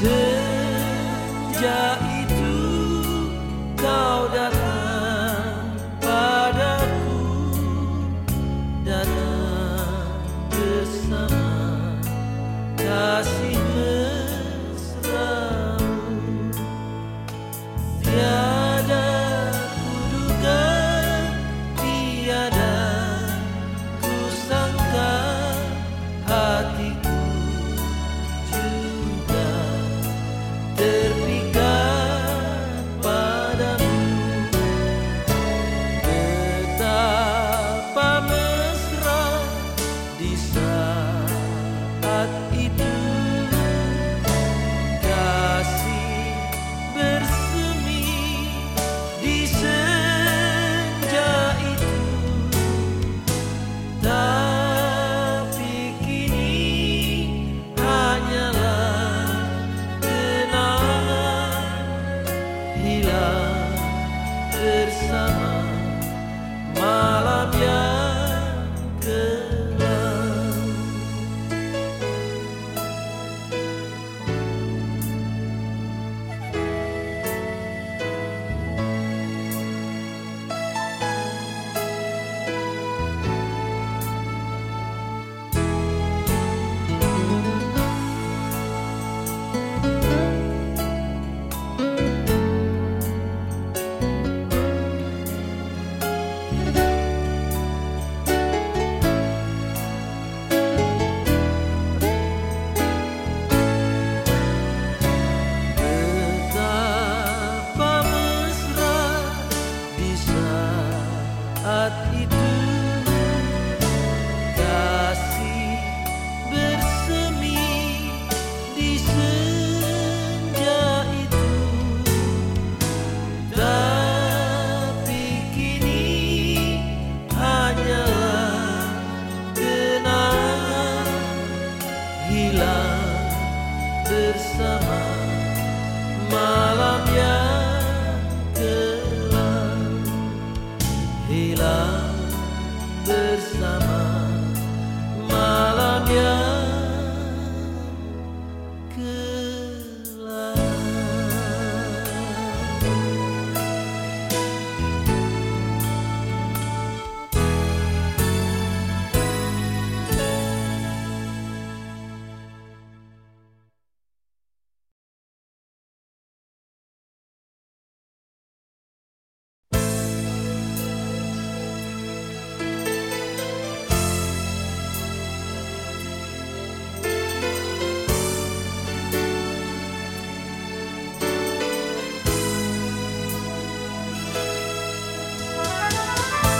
Senja itu kau datang padaku Datang bersama kasih saat itu Kasih bersemi di senja itu. Tapi kini hanyalah kenangan hilang bersama malam yang